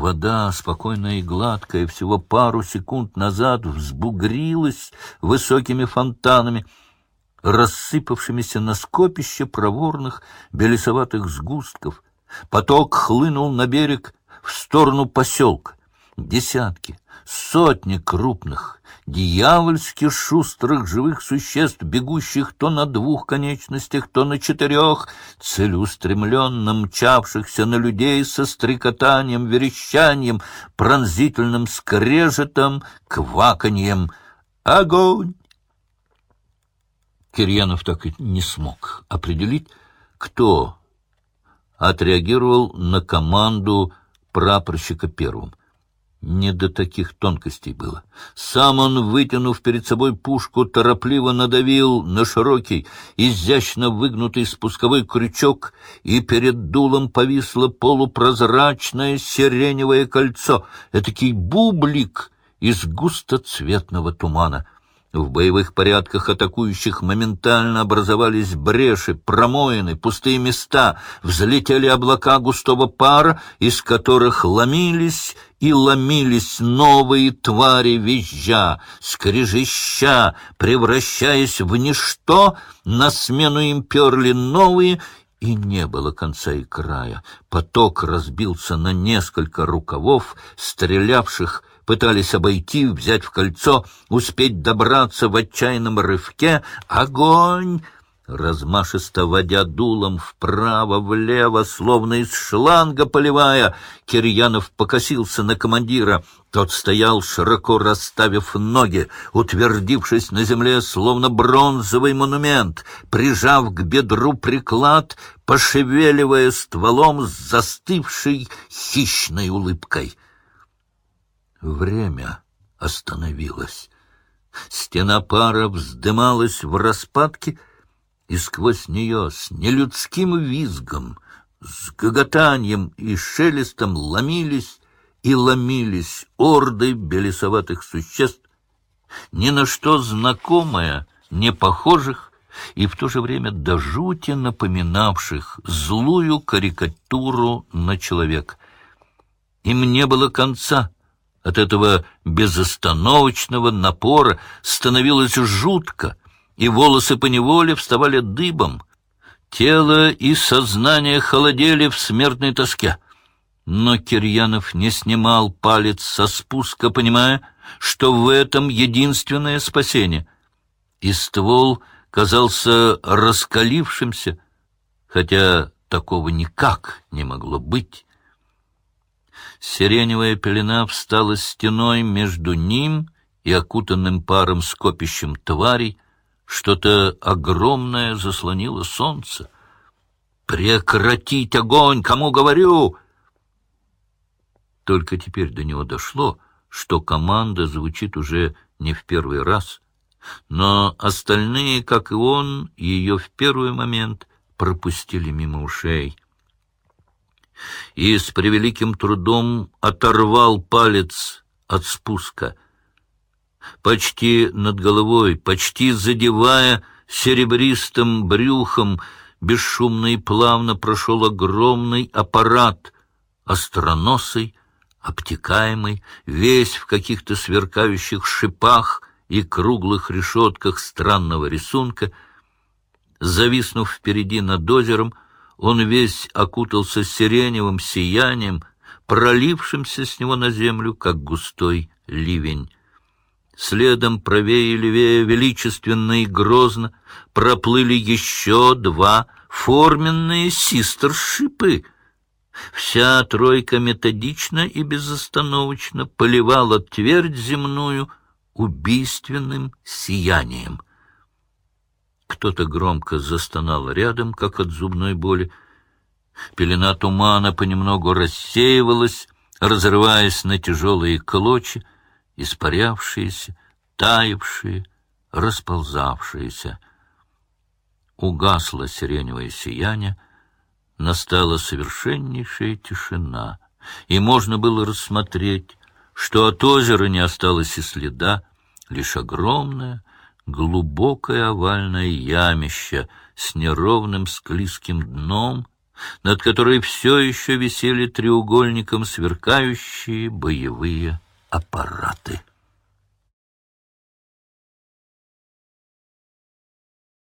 Вода, спокойная и гладкая, всего пару секунд назад взбугрилась высокими фонтанами, рассыпавшимися на скопище проворных белесоватых сгустков. Поток хлынул на берег в сторону поселка. Десятки, сотни крупных, дьявольски шустрых живых существ, бегущих то на двух конечностях, то на четырех, целеустремленно мчавшихся на людей со стрекотанием, верещанием, пронзительным скрежетом, кваканьем. Огонь! Кирьянов так и не смог определить, кто отреагировал на команду прапорщика первым. Не до таких тонкостей было. Сам он, вытянув перед собой пушку, торопливо надавил на широкий, изящно выгнутый спусковой крючок, и перед дулом повисло полупрозрачное сиреневое кольцо, этакий бублик из густоцветного тумана — в боевых порядках атакующих моментально образовались бреши, промоины, пустые места, взлетели облака густого пара, из которых ломились и ломились новые твари визжа, скрежеща, превращаясь в ничто, на смену им перли новые, и не было конца и края. Поток разбился на несколько рукавов, стрелявших пытались обойти, взять в кольцо, успеть добраться в отчаянном рывке. Огонь! Размашисто водя дулом вправо-влево, словно из шланга поливая, Кирьянов покосился на командира. Тот стоял, широко расставив ноги, утвердившись на земле, словно бронзовый монумент, прижав к бедру приклад, пошевеливая стволом с застывшей хищной улыбкой. Время остановилось. Стена пара вздымалась в распадке, и сквозь нее с нелюдским визгом, с гоготанием и шелестом ломились и ломились орды белесоватых существ, ни на что знакомое, не похожих и в то же время до жути напоминавших злую карикатуру на человека. Им не было конца — от этого безостановочного напора становилось жутко, и волосы поневоле вставали дыбом. Тело и сознание холодели в смертной тоске. Но Кирьянов не снимал палец со спуска, понимая, что в этом единственное спасение. И ствол казался раскалившимся, хотя такого никак не могло быть. Сиреневая пелена встала стеной между ним и окутанным паром скопищем тварей. Что-то огромное заслонило солнце. «Прекратить огонь! Кому говорю?» Только теперь до него дошло, что команда звучит уже не в первый раз, но остальные, как и он, ее в первый момент пропустили мимо ушей и с превеликим трудом оторвал палец от спуска. Почти над головой, почти задевая серебристым брюхом, бесшумно и плавно прошел огромный аппарат, остроносый, обтекаемый, весь в каких-то сверкающих шипах и круглых решетках странного рисунка, зависнув впереди над озером, он весь окутался сиреневым сиянием, пролившимся с него на землю, как густой ливень. Следом правее и левее величественно и грозно проплыли еще два форменные систершипы. Вся тройка методично и безостановочно поливала твердь земную убийственным сиянием — кто-то громко застонал рядом, как от зубной боли. Пелена тумана понемногу рассеивалась, разрываясь на тяжелые клочья, испарявшиеся, таявшие, расползавшиеся. Угасло сиреневое сияние, настала совершеннейшая тишина, и можно было рассмотреть, что от озера не осталось и следа, лишь огромная, глубокое овальное ямище с неровным склизким дном, над которой все еще висели треугольником сверкающие боевые аппараты.